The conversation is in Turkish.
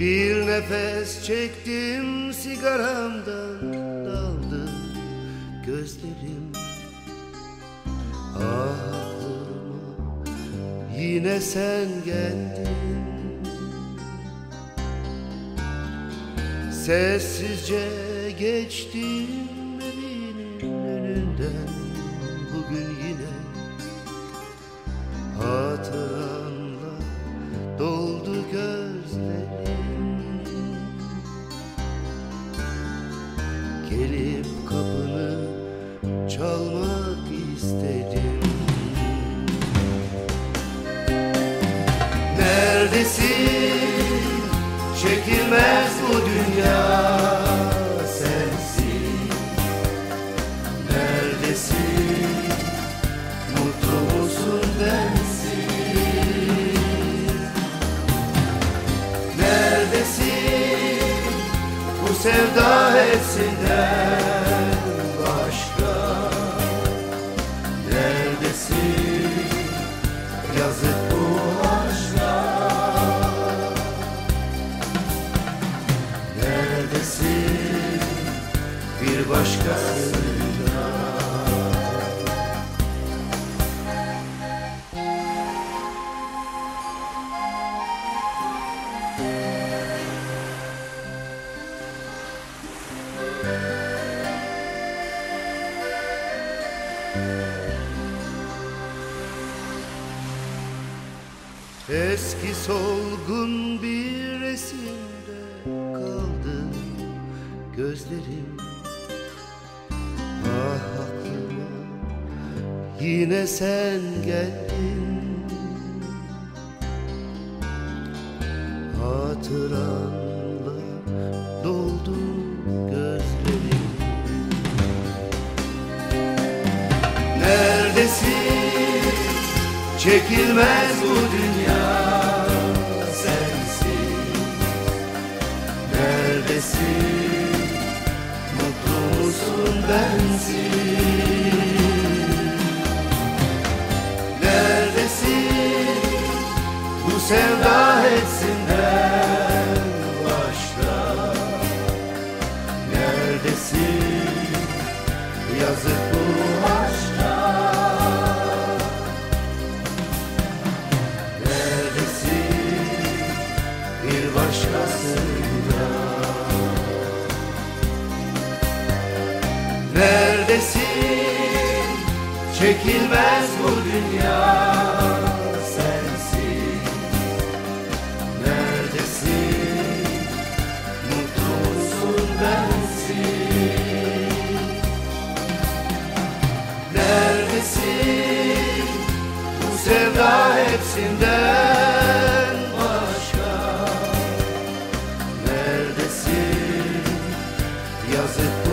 Bir nefes çektim sigaramdan daldı gözlerim. Aklıma yine sen geldin. Sessizce geçtim evinin önünden. Bugün yine Hatıranla Gelip kapını çalmak istedim Neredesin? Çekilmez bu dünya sevda hepsinden başka Neredesin? Yazık bu aşka Neredesin? Bir başkasıyla Eski solgun bir resimde kaldı gözlerim. Ah aklıma yine sen geldin. Hatıranla doldu gözlerim. Neredesin? Çekilmez bu dünya Neredesin? Mutlu musun bensin? Neredesin? Bu sevda hepsinden başka Neredesin? Yazık bu aşka Neredesin? Çekilmez bu dünya sensin. Neredesin? Mutlu musun Neredesin? Bu sevda hepsinden başka. Neredesin? Yazık